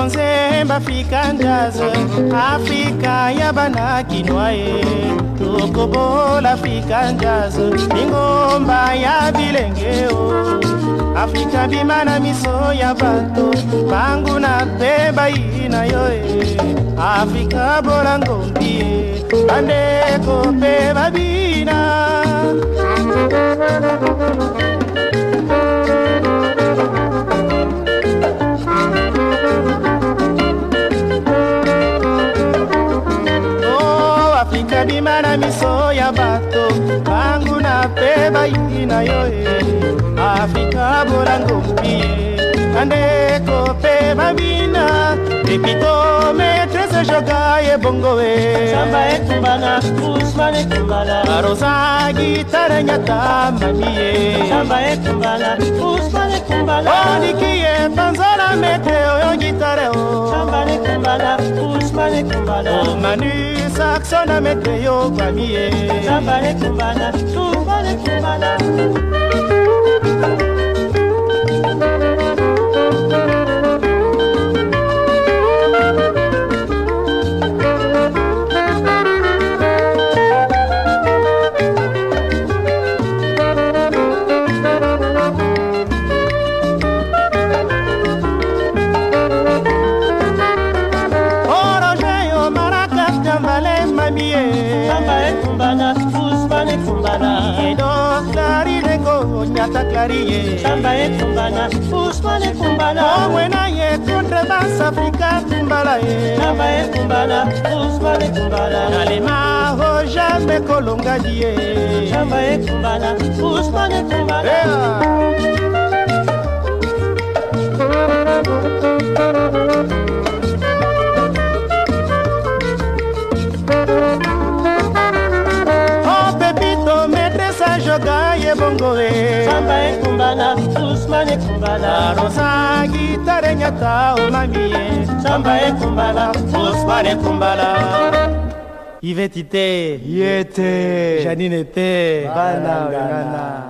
bongo nzemba afrika ndaze afrika ya bana kinwa ye tokobola afrika ndaze lingomba ya bilenge o afrika bima na miso ya bato banguna mpe bayi na yo e afrika bola ngombi ye bandeko mpe babina nsima na miso ya bato banguna mpe baiti na yo e afrika bolango mobie bandeko mpe babina epito maîtrese joka ebongo ebarosa gitare nyata mami e. ye olikie ekumbala omanu saxona metre yo onyata clariye samba ekumbana uswale kumbana owena oh, yekunde basafuka kumbala ye samba ekumbana uswale kumbala nalema ho jambe kolonga die samba ekumbana uswale kumbala yeah. Thank you. ye bongore samba ekumbana usman ekumbana rosa gitare nyata omamie samba ekumbana usman ekumbala Yvette était. Yete. Janine était. Banana. Banana.